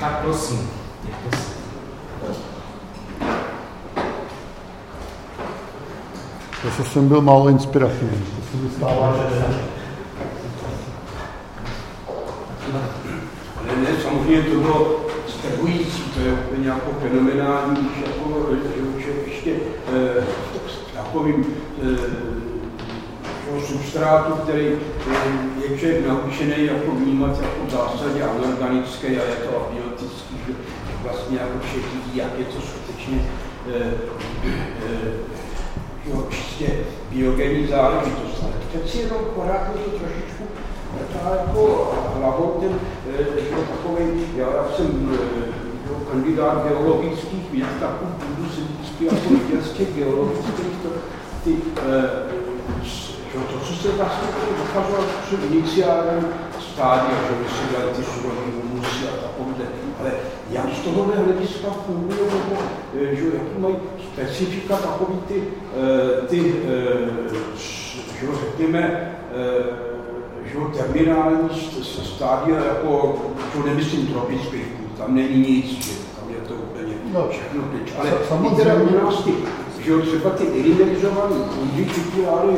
Tak prosím, děkujte se. Zase jsem byl málo inspirativní. To se mi stává, že Ale ne, samozřejmě to bylo strhující, to je úplně jako fenomenální, když jako, že ještě eh, takovým eh, substrátu, který eh, je člověk naučený jako vnímat jako v zásadě anorganické a je to že vlastně jako člověk vidí, jak je to skutečně eh, eh, jo, čistě biogenní záležitost. Ale přeci jenom pořád je to trošičku taková jako hlavou ten, eh, že takový, já, já jsem jo, kandidát geologických věd, tak budu si vždycky jako vidět z těch geologických to, ty, eh, že to, co se vlastně dokázalo před iniciálem stádia, že by si dělali ty surový humusy a takovýhle. Jak z tohohle hlediska fungují, nebo eh, že, jaký mají specifika takový ty, eh, ty eh, že, řekněme, že, terminální stádia, jako, že nemyslím tropických tam není nic, že tam je to úplně no, všechno pryč. Ale samozřejmě. Že jo, třeba ty irimerizované půdy, ty ale,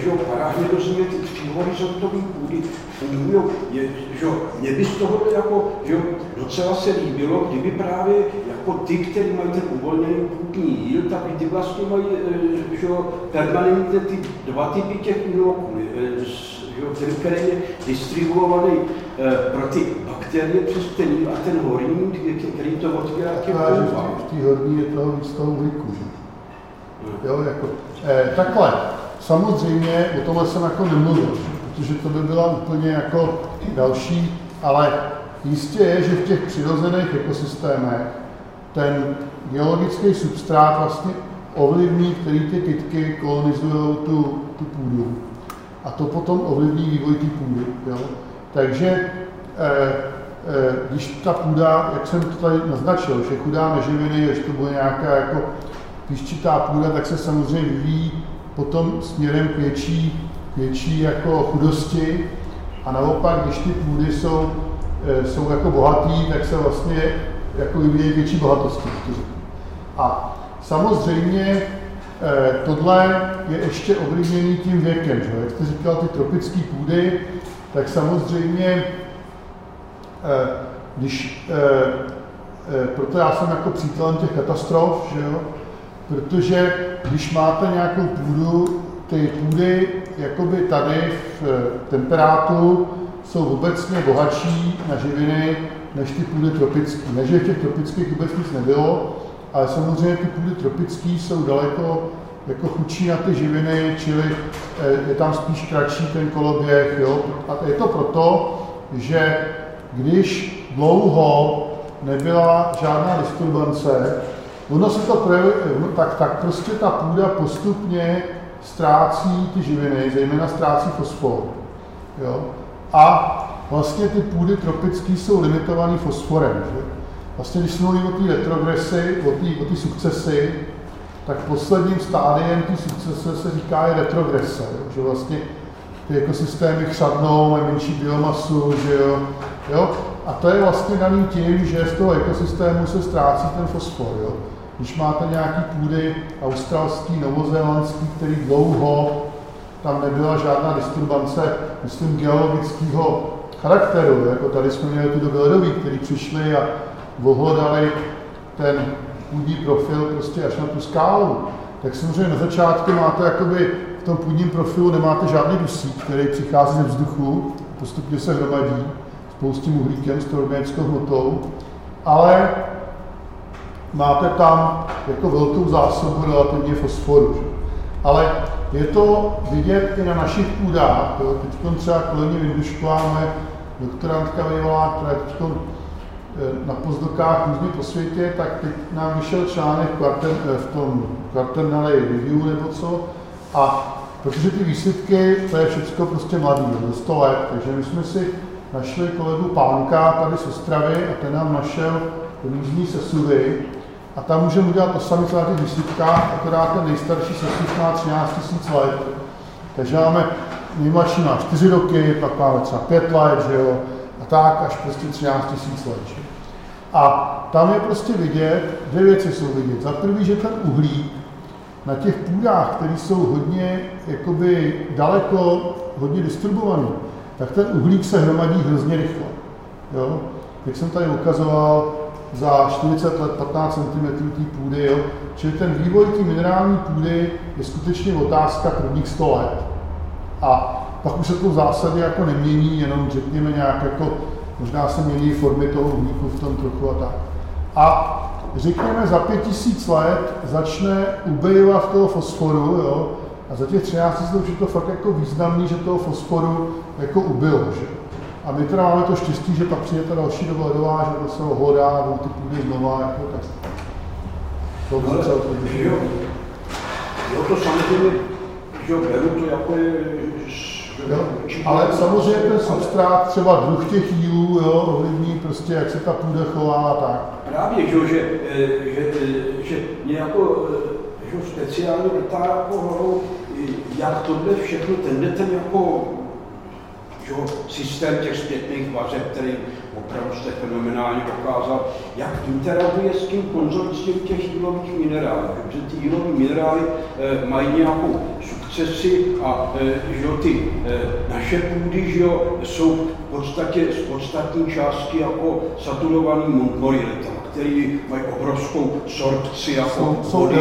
že jo, parahydozmy, ty příhorizontové půdy fungují, je, že jo, mě by z toho jako, že jo, docela se líbilo, kdyby právě jako ty, kteří mají ten uvolněný půdní jíl, tak ty vlastně mají, že jo, permanentně ty dva typy těch úroků, ten, který je distribuovaný pro ty bakterie přes ten a ten horní, který to otvírá těm V té horní je toho víc toho uhlíku, že? Jo, jako, eh, takhle, samozřejmě o tomhle jsem jako nemluvil, protože to by byla úplně jako další, ale jistě je, že v těch přirozených ekosystémech ten geologický substrát vlastně ovlivní, který ty kytky kolonizují tu, tu půdu. A to potom ovlivní vývoj té půdy. Jo? Takže eh, eh, když ta půda, jak jsem to tady naznačil, že chudá na živiny, že to bude nějaká jako píščitá půda, tak se samozřejmě vyvíjí potom směrem k větší, větší jako chudosti. A naopak, když ty půdy jsou, e, jsou jako bohatý, tak se vlastně jako vyvíjí větší bohatosti. A samozřejmě e, tohle je ještě ovlivněný tím věkem. Že? Jak jste říkal, ty tropické půdy, tak samozřejmě, e, když, proto já jsem jako přítelem těch katastrof, že jo, protože když máte nějakou půdu, ty půdy jakoby tady v eh, temperátu jsou obecně bohatší na živiny než ty půdy tropické. Ne, že v těch tropických vůbec nic nebylo, ale samozřejmě ty půdy tropické jsou daleko jako chudší na ty živiny, čili eh, je tam spíš kratší ten koloběh. Jo? A je to proto, že když dlouho nebyla žádná disturbance, ono se to projevuje, no, tak, tak prostě ta půda postupně ztrácí ty živiny, zejména ztrácí fosfor. Jo? A vlastně ty půdy tropické jsou limitované fosforem. Že? Vlastně když mluvili o té retrogresi, o té o tak posledním stádiem té sukcese se říká je retrogrese, že vlastně ty ekosystémy chřadnou, mají menší biomasu, že jo? jo? A to je vlastně daný tím, že z toho ekosystému se ztrácí ten fosfor. Jo? Když máte nějaký půdy australský, novozélandský, který dlouho tam nebyla žádná disturbance, myslím, geologického charakteru, jako tady jsme měli ty doby ledový, kteří přišli a vohlodali ten půdní profil prostě až na tu skálu, tak samozřejmě na začátku máte jakoby v tom půdním profilu nemáte žádný dusík, který přichází ze vzduchu, postupně se hromadí s tím uhlíkem, s tou hmotou, ale máte tam jako velkou zásobu relativně fosforu. Že? Ale je to vidět i na našich půdách. Jo? Teď třeba kolegyně Vindušková, moje doktorantka Vyvolá, která je teď eh, na pozdokách různě po světě, tak teď nám vyšel článek eh, v tom Quaternary Review nebo co. A protože ty výsledky, to je všechno prostě mladý, do 100 let, takže my jsme si našli kolegu Pánka tady z Ostravy a ten nám našel různý sesuvy a tam můžeme udělat to samé, co na těch desítkách, akorát ten nejstarší sesuv má 13 000 let. Takže máme nejmladší má 4 roky, pak máme třeba 5 let, že jo, a tak až prostě 13 000 let. Že? A tam je prostě vidět, dvě věci jsou vidět. Za prvý, že ten uhlík na těch půdách, které jsou hodně jakoby daleko, hodně distribuovaný, tak ten uhlík se hromadí hrozně rychle. Jo? Jak jsem tady ukazoval, za 40 let 15 cm té půdy, jo? čili ten vývoj té minerální půdy je skutečně otázka prvních 100 let. A pak už se to v zásadě jako nemění, jenom řekněme nějak jako, možná se mění formy toho uhlíku v tom trochu a tak. A řekněme za 5000 let začne ubejovat toho fosforu, jo, a za těch 13 let už je to fakt jako významný, že toho fosforu jako ubylo, že? A my teda máme to štěstí, že pak přijde ta další doba ledová, že to se hodá a ty půjde znova, jako tak. To by se jo, jo, to samozřejmě, že jo, beru to jako je, Jo, ale samozřejmě ten substrát, třeba druh těch jílů, jo, ovlivní prostě, jak se ta půda chová a tak. Právě, že, že, že, že nějakou že speciálně vrtá jako jak tohle všechno, tenhle ten jako že, systém těch zpětných vazeb, který opravdu jste fenomenálně dokázal, jak interaguje s tím konzorciem těch jílových minerálů. Protože ty jílové minerály e, mají nějakou sukcesi a e, že ty e, naše půdy že jsou v podstatě z podstatní části jako saturovaný montmorillitama který mají obrovskou sorpci jako jsou, vody,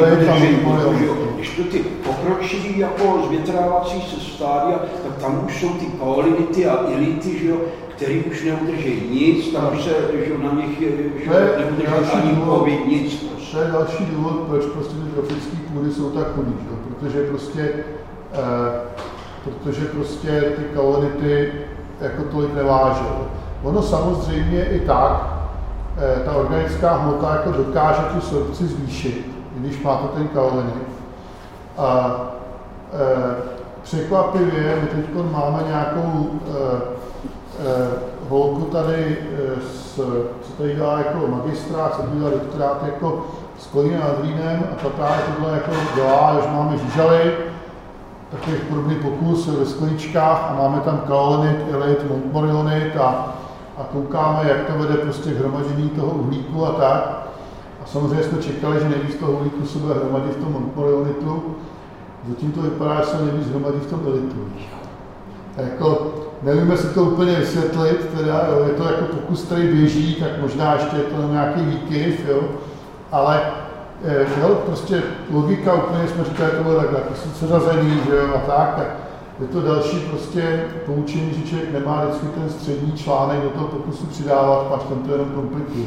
když to ty pokročilý jako zvětrávací se stádia, tak tam už jsou ty kaolinity a ility, že jo, který už neudrží nic, tam už se že na nich je, že neudrží ani covid, nic. To je další důvod, proč prostě ty tropické půdy jsou tak chudý, protože prostě, eh, protože prostě ty kalority jako tolik nevážou. Ono samozřejmě i tak, ta organická hmota jako dokáže tu sorpci zvýšit, když máte ten kaolinik. A e, překvapivě, my teď máme nějakou e, e, holku tady, s, co tady dělá jako magistrát, co dělá doktorát jako s Kolínem nad Rýnem a ta právě tohle jako dělá, že máme žížaly, takových podobný pokus ve skleničkách a máme tam kaolinit, elit, montmorillonit a a koukáme, jak to vede prostě k hromadění toho uhlíku a tak. A samozřejmě jsme čekali, že nejvíc toho uhlíku se bude hromadit v tom montmorionitu. Zatím to vypadá, že se nejvíc hromadí v tom elitu. A jako, nevíme si to úplně vysvětlit, teda, jo, je to jako pokus, který běží, tak možná ještě je to nějaký výkyv, jo, ale eh, jo, prostě logika úplně jsme říkali, to bylo takhle, seřazený, že jo, a tak, tak je to další prostě poučení, že člověk nemá vždycky ten střední článek do toho pokusu přidávat, pak ten to jenom komplikuje.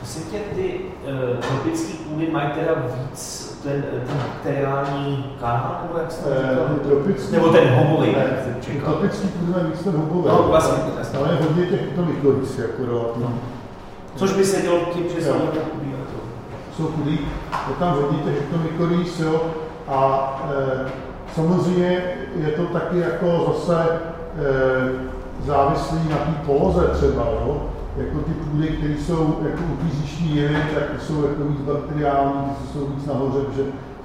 Myslím tě, ty uh, tropické půdy mají teda víc ten, ten bakteriální kanál, nebo jak se to říká? tropický, nebo ten hobový, ne, tropický půdy mají víc ten hobový. No, vlastně. Ale je hodně těch to mykorys, jako do, no. Což by se dělo tím přes Jsou chudý, je tam hodně těch mykorys, jo, a e, samozřejmě je to taky jako zase e, závislý na té poloze třeba, jo? jako ty půdy, které jsou jako upíziční jevy, tak ty jsou jako víc bakteriální, ty jsou víc nahoře, protože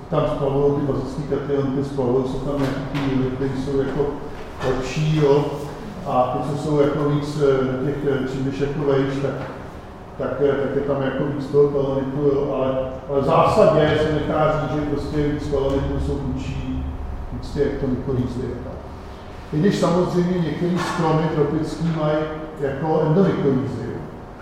tam spalují ty bazické kationky, spalují jsou tam nějaké jevy, které jsou jako lepší, jo? a ty, co jsou jako víc e, těch, e, čím jako vejš, tak tak, tak je tam jako víc toho kolonitu, jo, ale, ale v zásadě se nechá říct, že prostě víc kolonitu jsou vůči víc ty ektomykorýzy. I když samozřejmě některé stromy tropické mají jako endomykorýzy,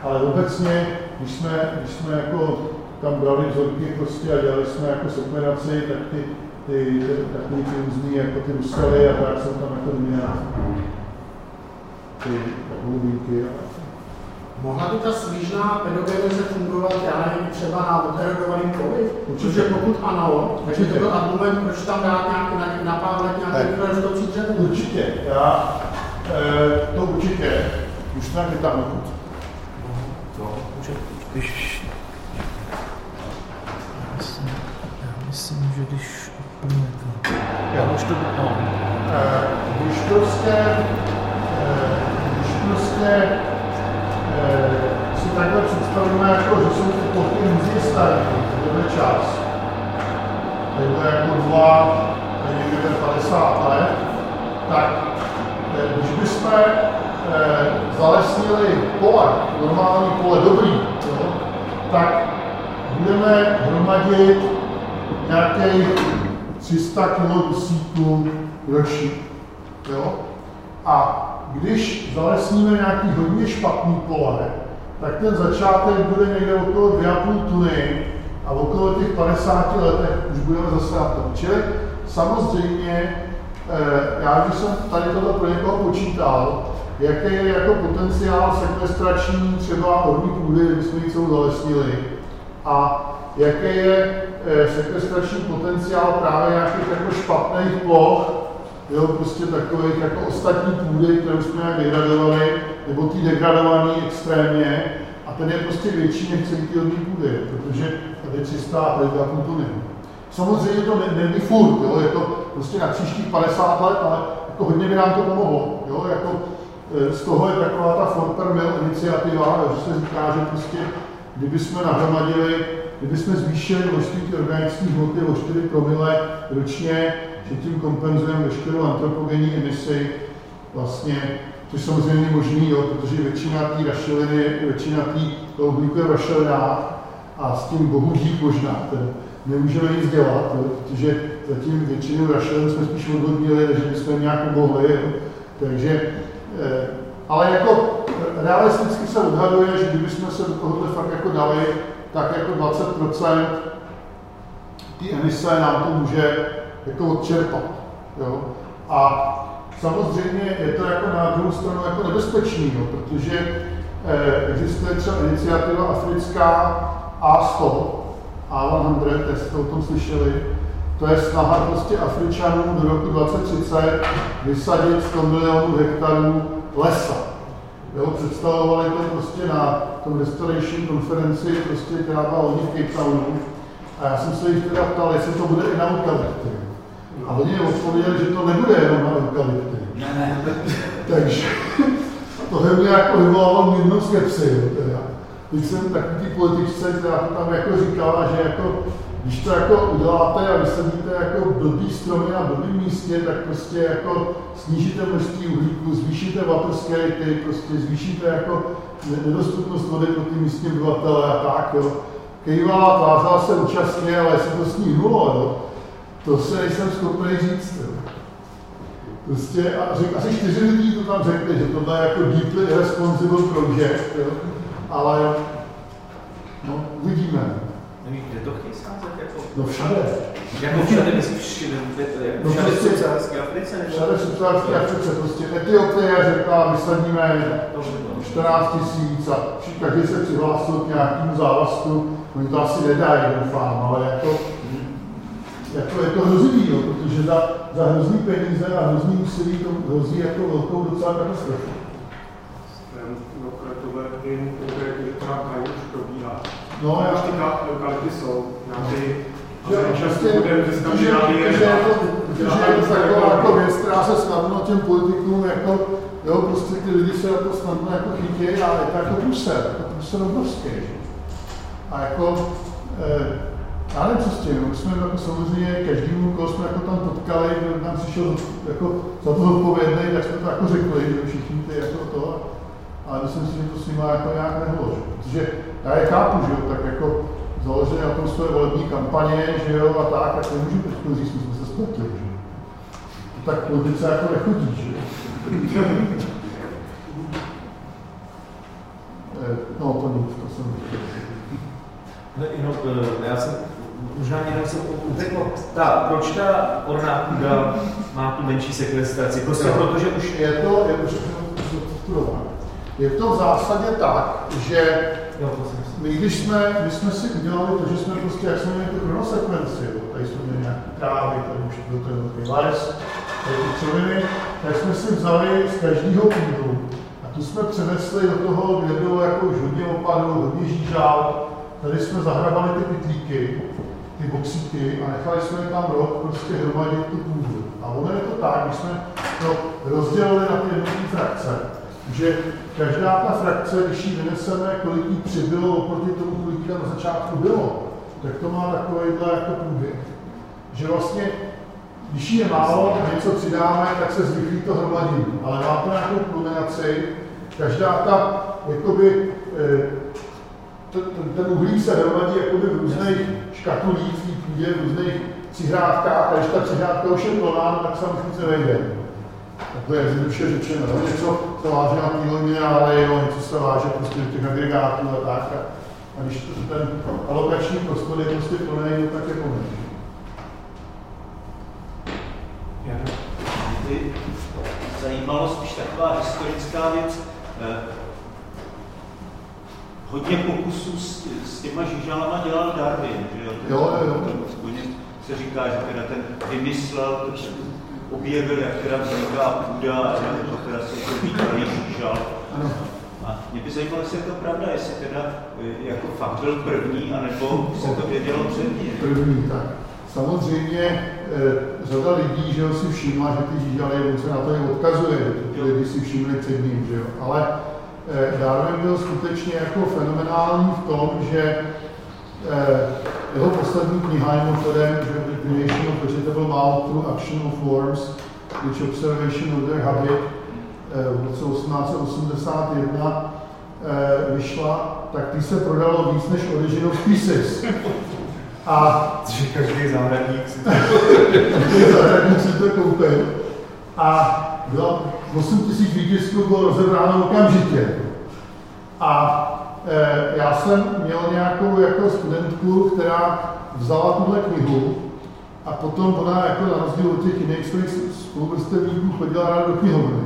ale obecně, když jsme, když jsme jako tam brali vzorky prostě a dělali jsme jako sekvenaci, tak ty, ty, ty takový ty různý, jako ty rusely a tak jsou tam jako dominantní. Ty hlubinky a Mohla by ta svížná pedogeneze fungovat, já nevím, třeba na oterodovaném poli? Protože pokud ano, tak je to byl argument, proč tam dát nějaký, na, napálet nějaký rostoucí dřevo. Určitě, já, e, to určitě, už tak je tam. No, když já myslím, že když úplně to... Já už to no. e, Když prostě, e, když prostě představíme, jako, že jsou ty plochy hrozně staré, tohle čas. Tohle jako dva, někde 50 let, tak eh, když jsme eh, zalesnili pole, normální pole dobrý, jo, tak budeme hromadit nějakých 300 kg dusíku ročně. Jo? A když zalesníme nějaký hodně špatný pole, tak ten začátek bude někde okolo 2,5 tuny a okolo těch 50 letech už budeme zase na tom. Čili samozřejmě, eh, já když jsem tady toto pro někoho počítal, jaký je jako potenciál sekvestrační třeba horní půdy, kdyby jsme ji celou zalesnili, a jaký je eh, sekvestrační potenciál právě nějakých jako špatných ploch, jo, prostě takových jako ostatní půdy, které jsme nějak degradovali, nebo ty degradované extrémně, a ten je prostě větší než celý ty hodný půdy, protože tady je 300 a tady 2,5 tuny. Samozřejmě to není furt, jo, je to prostě na příštích 50 let, ale jako hodně by nám to pomohlo. Jo, jako, e, z toho je taková ta Forper Mill iniciativa, že se říká, že prostě kdyby jsme nahromadili, kdyby jsme zvýšili množství organických hmoty o 4 promile ročně, že tím kompenzujeme veškerou antropogenní emisi, vlastně, což samozřejmě není možný, jo, protože většina té rašeliny, většina toho uhlíku je v rašelinách a s tím bohu dík možná, tedy nemůžeme nic dělat, jo, protože zatím většinu rašelin jsme spíš odhodnili, než bychom nějak pomohli. Jo. Takže, eh, ale jako realisticky se odhaduje, že kdybychom se do tohohle fakt jako dali, tak jako 20% ty emise nám to může jako odčerpat. Jo? A samozřejmě je to jako na druhou stranu jako nebezpečný, jo? protože eh, existuje třeba iniciativa africká A100, A100, jste o tom slyšeli, to je snaha prostě Afričanů do roku 2030 vysadit 100 milionů hektarů lesa. Jo, představovali to prostě na tom Restoration konferenci, prostě, která byla loni v Cape Townu. A já jsem se jich teda ptal, jestli to bude i na eukalypty. A oni odpověděli, že to nebude jenom na eukalypty. Takže to mě jako vyvolalo mírnou skepsi. Teda. Teď jsem takový ty političce, která to tam jako říkala, že jako, když to jako uděláte a vysadíte jako blbý stromy na blbým místě, tak prostě jako snížíte množství uhlíku, zvýšíte water scarcity, prostě zvýšíte jako nedostupnost vody pro ty místní obyvatele a tak, jo. Kejvala, tvářila se účastně, ale jestli to s ní hnulo, jo, to se nejsem schopný říct. Prostě, a řek, asi čtyři lidí to tam řekli, že tohle je jako deeply irresponsible project, jo. ale no, uvidíme. Kde to chtějí sázet? Jako? No všade. Jako všade myslíš všade, no, všade v subsaharské Africe? Nebo? Všade v subsaharské Africe, prostě Etiopie řekla, vysadíme 14 tisíc a každý se přihlásil k nějakému závazku, oni to asi nedají, doufám, ale jako jako je to hrozivý, jo, protože za, za hrozný peníze a hrozný úsilí to hrozí jako velkou docela katastrofu. No, tohle konkrétně, že kraj už probíhá. No, já... Už ty eukalypty jsou, nějaký že prostě, protože, protože, je to taková jako věc, která se snadno těm politikům jako, jo, prostě ty lidi se jako snadno jako chytí a je to jako průser, jako průser obrovský. A jako, eh, s tím, my jsme jako samozřejmě každému, koho jsme jako tam potkali, kdo nám přišel jako za to odpovědný, tak jsme to jako řekli, že všichni ty jako to, ale myslím si, že to s nimi jako nějak nehlo, že? protože já je chápu, že jo, tak jako založené na tom své volební kampaně, že jo, a tak, tak nemůžu teď říct, jsme se spletli, že jo. Tak politice jako nechodí, že jo. Eh, no, to nic, to jsem No, jenom, eh, já jsem možná někdo jsem utekl, ta, proč ta orná půda má tu menší sekvestraci? Prostě no. protože už... Je to, je, už, je to v zásadě tak, že my když jsme, my jsme si udělali to, že jsme prostě, jak jsme měli tu chronosekvenci, jo, tady jsme měli nějaké trávy, tady už byl ten velký les, tady ty třoviny, tak jsme si vzali z každého půdu a tu jsme přenesli do toho, kde bylo jako už hodně opadu, hodně žížál, tady jsme zahrabali ty pitlíky, ty boxíky a nechali jsme je tam rok prostě hromadit tu půdu. A ono je to tak, když jsme to rozdělili na ty jednotlivé frakce, že každá ta frakce, když ji vyneseme, kolik jí přibylo oproti tomu, kolik tam na začátku bylo, tak to má takovýhle jako průběh. Že vlastně když je málo a něco přidáme, tak se zvyklí to hromadění. Ale má to nějakou kulminaci, každá ta, jakoby, eh, ten, ten uhlík se hromadí jakoby v různých té půdě, v různých přihrádkách, a když ta přihrádka už je plná, tak se už nic nevejde. To je jednoduše řečeno. No, něco se váže na týhle minerály, no, něco se váže prostě do těch agregátů a tak. A, a když to, ten alokační prostor je prostě plný, no, tak je plný. Zajímalo spíš taková historická věc. Eh, hodně pokusů s, s těma žížalama dělal Darwin, že jo? Jo, jo, jo. se říká, že teda ten vymyslel, objevil, jak teda vzniká půda a to teda se to bývalý žížal. A mě by zajímalo, jestli je to pravda, jestli teda eh, jako fakt byl první, anebo se to vědělo před ním. První, tak. Samozřejmě e, řada lidí, že si všimla, že ty žížaly, on se na to i odkazuje, že ty lidi si všimli před ním, že jo. Ale Darwin byl skutečně jako fenomenální v tom, že e, jeho poslední kniha je mimochodem, že Creation of Vegetable Mouth through Action of Worms, which Observation of their Habit, v roce 1881 vyšla, tak ty se prodalo víc než Original Pieces. A že každý zahradník si to každý zahradník si to koupil. A bylo 8 tisíc výtisků bylo rozebráno okamžitě. A e, já jsem měl nějakou jako studentku, která vzala tuhle knihu a potom ona jako na rozdíl od těch jiných svých spoluvrstevníků chodila ráda do knihovny.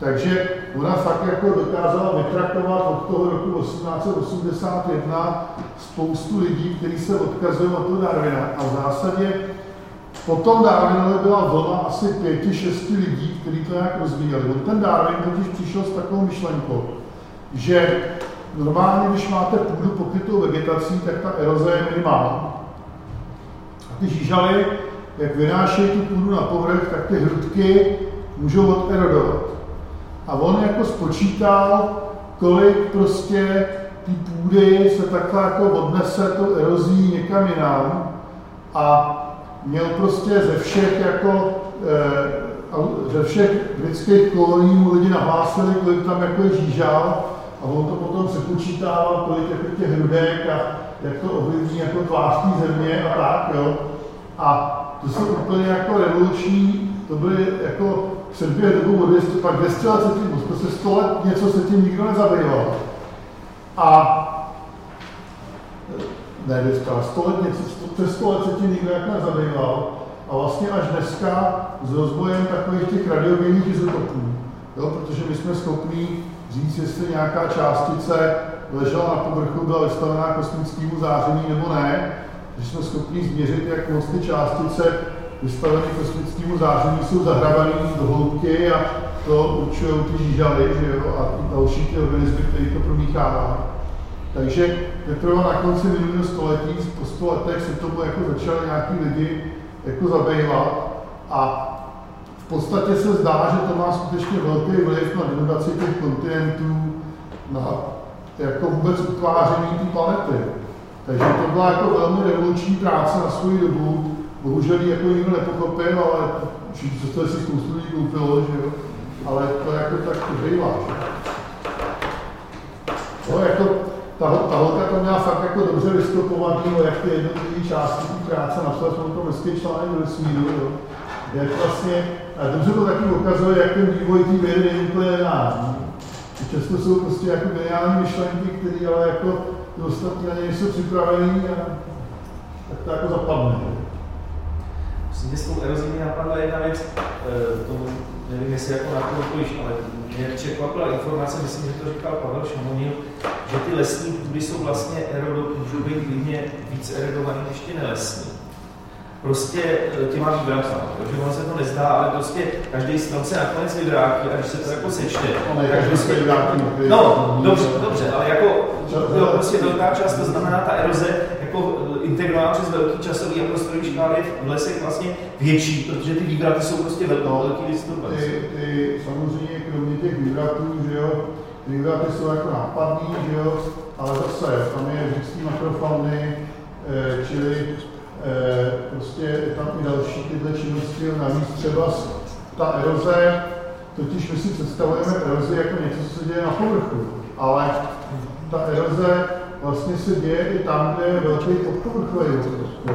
Takže ona fakt jako dokázala vytraktovat od toho roku 1881 spoustu lidí, kteří se odkazují na toho Darwina. A v zásadě potom Darwinovi byla vlna asi pěti, šesti lidí, kteří to nějak rozvíjeli. On ten Darwin totiž přišel s takovou myšlenkou, že normálně, když máte půdu pokrytou vegetací, tak ta eroze je minimální. A ty žížaly, jak vynášejí tu půdu na povrch, tak ty hrudky můžou oderodovat. A on jako spočítal, kolik prostě ty půdy se takhle jako odnese to erozí někam jinam a měl prostě ze všech jako e, ze všech britských kolonií mu lidi nahlásili, kolik tam jako je žížal a on to potom přepočítával, kolik jako těch hrudek a jak to ovlivní jako tvář země a tak, jo. A to jsou úplně jako revoluční, to byly jako předběh dobu vody, pak 200 let se tím, prostě 100 let něco se tím nikdo nezabýval. A ne 200, ale 100 let něco, přes 100 let se tím nikdo jako nezabýval. A vlastně až dneska s rozvojem takových těch radiogenních izotopů, jo, protože my jsme schopni říct, jestli nějaká částice ležela na povrchu, byla vystavená kosmickému záření nebo ne, že jsme schopni změřit, jak moc ty částice vystavené kosmickému záření jsou zahrabané do hloubky a to určují ty žížaly že jo, a další ty organismy, které to promíchává. Takže teprve na konci minulého století, po 100 letech, se tomu jako začali nějaký lidi jako zabývat a v podstatě se zdá, že to má skutečně velký vliv na denodaci těch kontinentů, na jako vůbec utváření té planety. Takže to byla jako velmi revoluční práce na svou dobu, Bohužel ji jako nikdo nepochopil, ale to si spoustu lidí koupilo, že jo? Ale to jako tak to bývá? No, jako ta, ta holka to měla fakt jako dobře vystopovaný, no, jak ty jednotlivé části té práce, napsal jsem to hezký článek do vesmíru, jo? Jak vlastně, a dobře to taky ukazuje, jak ten vývoj té vědy není úplně lineární. Často jsou prostě jako geniální myšlenky, které ale jako ty ostatní na ně nejsou připravený a tak to jako zapadne. Mě s tou erozí mě napadla jedna věc, eh, tomu nevím, jestli jako na to odpovíš, ale mě překvapila informace, myslím, že to říkal Pavel Šamonil, že ty lesní půdy jsou vlastně erodo, můžou být klidně víc erodované než ty nelesní prostě eh, těma výbramcama. Takže ono se to nezdá, ale prostě každý strom se nakonec vyvrátí a když se to jako sečte, tak prostě... No, dobře, dobře, ale jako jo, prostě velká část, to znamená ta eroze, jako eh, integrovaná přes velký časový a prostorový škály v lesech vlastně větší, protože ty vývraty jsou prostě velký disturbance. Ty, ty, samozřejmě kromě těch vývratů, že jo, ty vývraty jsou jako nápadný, že jo, ale zase tam je vždycky makrofauny, eh, čili eh, prostě tam i další tyhle činnosti, navíc třeba ta eroze, totiž my si představujeme erozi jako něco, co se děje na povrchu, ale ta eroze vlastně se děje i tam, kde je velký podpovrchový prostě.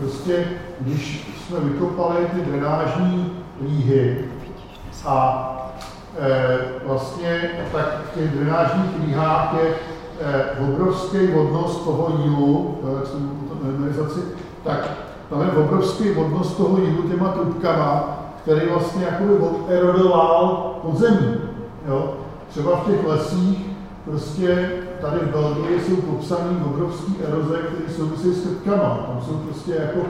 prostě když jsme vykopali ty drenážní líhy a e, vlastně tak v těch drenážních líhách je e, obrovský vodnost toho jílu, tak tam je obrovský vodnost toho jílu těma trubkama, který vlastně jakoby oderodoval podzemí. Jo? Třeba v těch lesích prostě tady v Belgii jsou popsané obrovské eroze, které souvisí s krtkama. Tam jsou prostě jako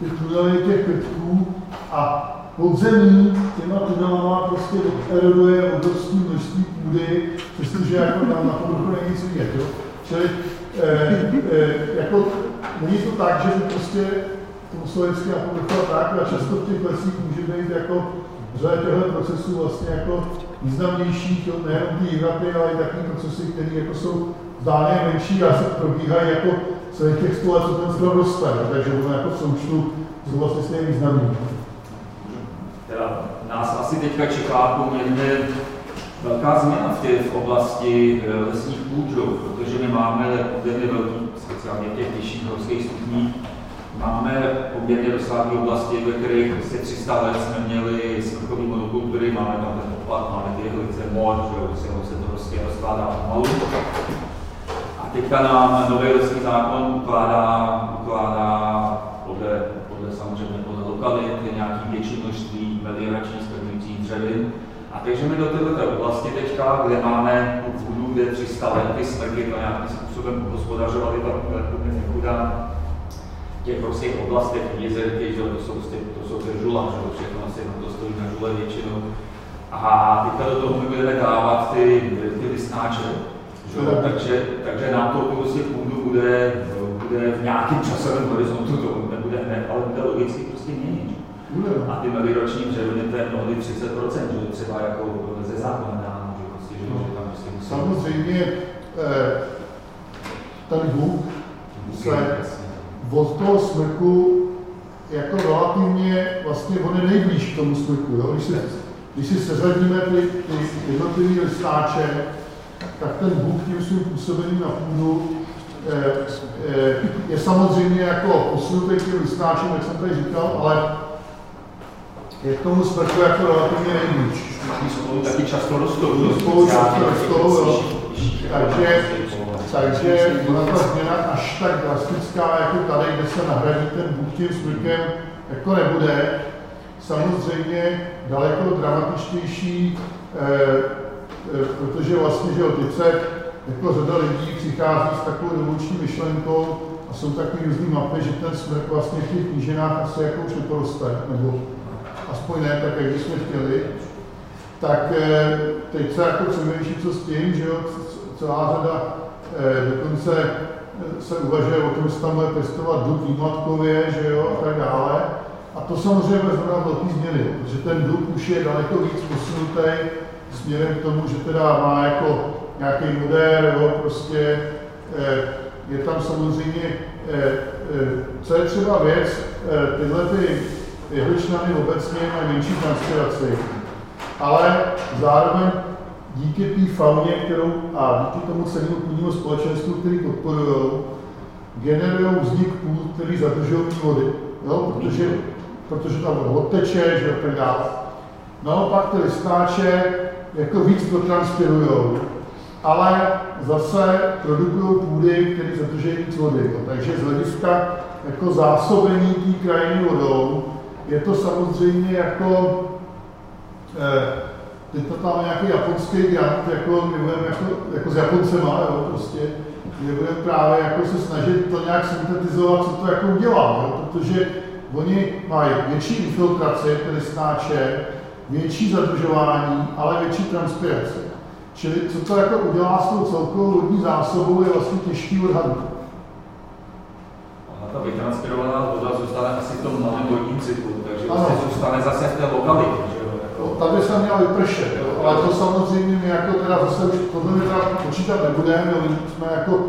ty tunely těch krtků a podzemí těma tunelama prostě eroduje obrovské množství půdy, přestože jako tam na povrchu není nic vidět. Jo? Čili eh, eh, jako, není to tak, že by prostě sovětské a povrchu a tak, a často v těch lesích může být jako řada těchto procesů vlastně jako významnějších, nejenom ty jihlaty, ale i takové procesy, které jako jsou zdálně menší a se probíhají jako celých těch 100 let, co ten strom roste, takže ono jako součtu jsou vlastně stejně významný. Teda nás asi teďka čeká poměrně velká změna v, té, v oblasti eh, lesních půd, protože my máme poměrně velký, speciálně těch vyšších horských stupních, Máme poměrně rozsáhlé oblasti, ve kterých prostě 300 let jsme měli svrchový monokultury, máme tam ten opad, máme ty jehlice, mor, že se, se to prostě rozkládá pomalu. A teďka nám nový lesní zákon ukládá, ukládá podle, podle samozřejmě podle lokalit nějaký větší množství melioračních skrnujících dřevin. A takže my do této oblasti teďka, kde máme půdu, kde 300 let ty smrky to nějakým způsobem hospodařovaly, tam chudá těch prostých oblastech jezerky, že to jsou, prostě, to jsou žula, že všechno asi na to stojí na žule většinou. A teďka do toho my budeme dávat ty, ty listnáče. Že? Takže, takže nám to prostě půdu bude, bude v nějakém časovém horizontu, to nebude hned, ale bude logicky prostě měnit. A ty meziroční dřeviny, to je mnohdy 30%, že třeba jako ze zákona dáno, že, prostě, že, že tam prostě musí... Samozřejmě ten Bůh se od toho smrku jako relativně vlastně on je nejblíž k tomu smrku. Jo? Když, si, když si seřadíme ty, ty jednotlivé listáče, tak ten Bůh tím svým působením na půdu je, eh, je, eh, je samozřejmě jako posunutý tím listáčem, jak jsem tady říkal, ale je k tomu smrku jako relativně nejblíž. Spolu taky často rostou. Spolu často rostou, jo. Takže takže byla ta změna až tak drastická, jako tady, kde se nahradí ten Bůh tím smrkem, jako nebude. Samozřejmě daleko dramatičtější, eh, eh, protože vlastně, že teď se jako řada lidí přichází s takovou revoluční myšlenkou a jsou takové různé mapy, že ten smrk vlastně v těch kníženách asi jako už neporoste, nebo aspoň ne tak, jak bychom chtěli. Tak eh, teď se jako přemýšlí, co s tím, že jo, celá řada dokonce se uvažuje o tom, že tam bude pěstovat dub výmatkově, že jo, a tak dále. A to samozřejmě bude znamenat velký změny, protože ten dub už je daleko víc posunutý směrem k tomu, že teda má jako nějaký modér, jo, prostě eh, je tam samozřejmě, co je třeba věc, tyhle ty jehličnany obecně mají menší transpiraci, ale zároveň díky té fauně, kterou a díky tomu celému půdnímu společenství, který podporují, generují vznik půd, který zadržují vody, jo? Protože, protože ta voda odteče, že a tak dále. Naopak ty listnáče jako víc protranspirují, ale zase produkují půdy, které zadržují víc vody. Takže z hlediska jako zásobení té krajiny vodou je to samozřejmě jako eh, teď to tam nějaký japonský grant, jako jako, jako s Japoncema, jo, prostě, kde budeme právě jako se snažit to nějak syntetizovat, co to jako udělá, jo, protože oni mají větší infiltraci, tedy snáče, větší zadržování, ale větší transpiraci. Čili co to jako udělá s tou celkovou vodní zásobou, je vlastně těžký odhadnout. Ta vytranspirovaná voda zůstane asi v tom malém vodním cyklu, takže vlastně zůstane zase v té lokalitě tady se měla vypršet, jo? ale to samozřejmě my jako teda zase už tohle my teda počítat nebudeme, my jsme jako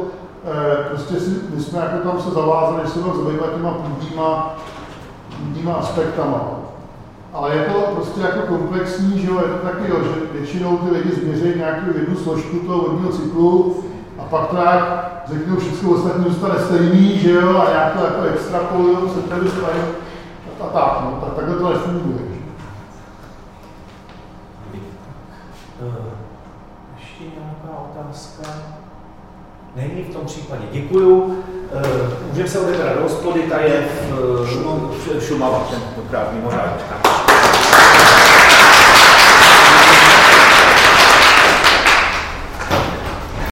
eh, prostě si, my jsme jako tam se zavázali, že se budeme zabývat těma půdníma, půdníma aspektama. Ale je to prostě jako komplexní, že jo, je to taky, jo, že většinou ty lidi změří nějakou jednu složku toho vodního cyklu a pak to jak řeknou, všechno ostatní zůstane stejný, že jo, a nějak to jako extrapolují, se tady stane a tak, no, tak takhle to nefunguje. Ještě nějaká otázka? Není v tom případě. Děkuju. Eh, můžeme se odebrat do hospody, ta je v Šumava, tentokrát mimořádně.